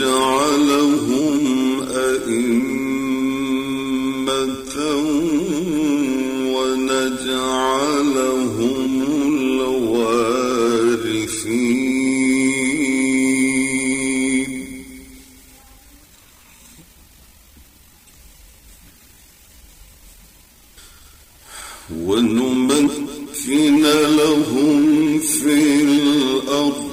نجعلهم أئمة ونجعلهم الوارثين. ونمكن لهم في الأرض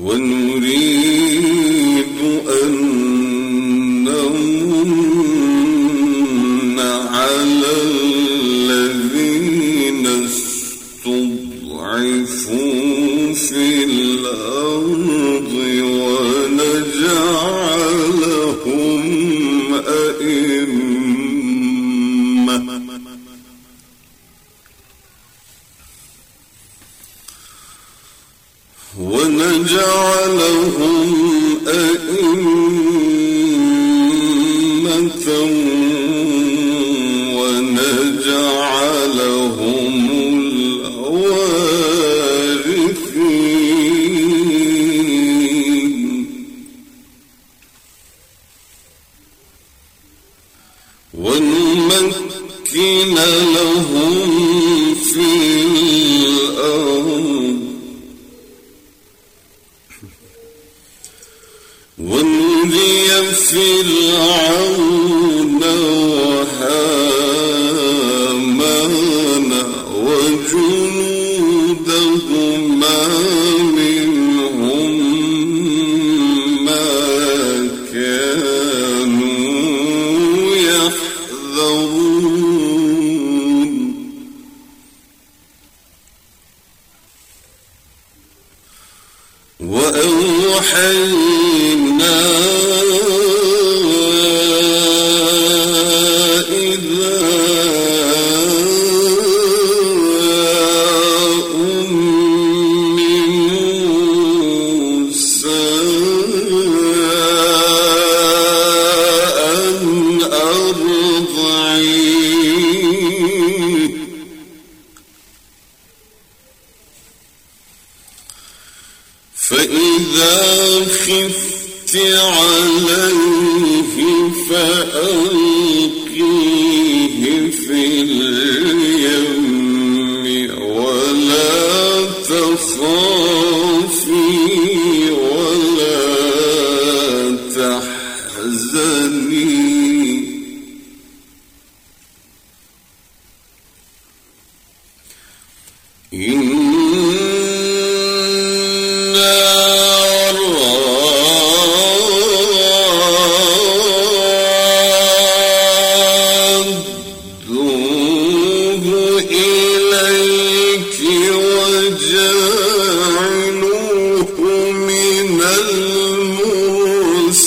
ونريد في فرعون على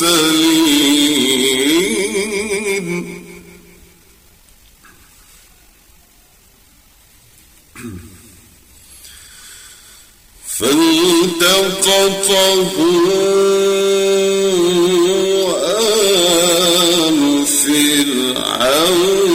المرسلين. فالتقطه آل فرعون.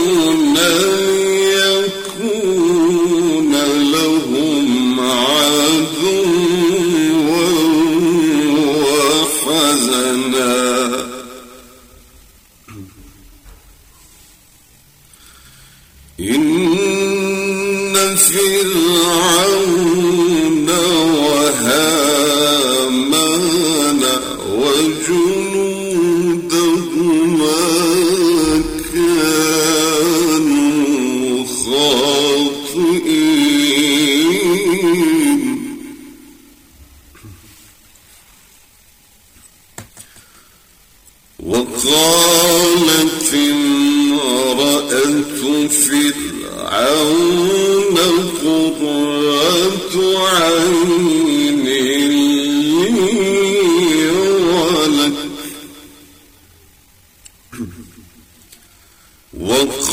فرعون وهامان وجنودهما كانوا خاطئين. وقالت امرأة فرعون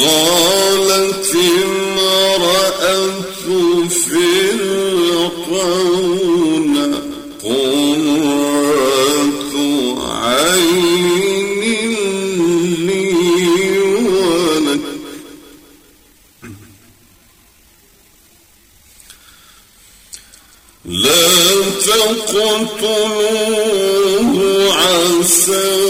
وقالت امرأة فرعون قرة عين لي ولك لا تقتلوه عسى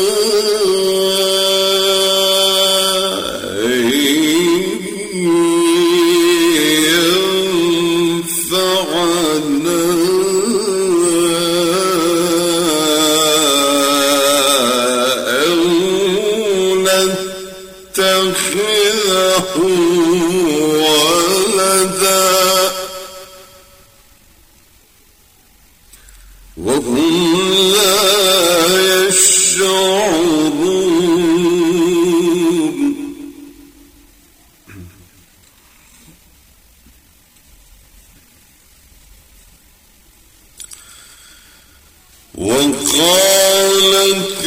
وقالت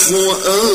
فؤاد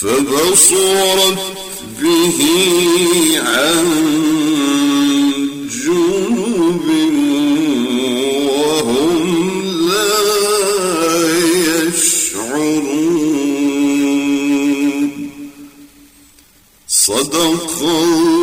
فبصرت به عن جنب وهم لا يشعرون. صدق الله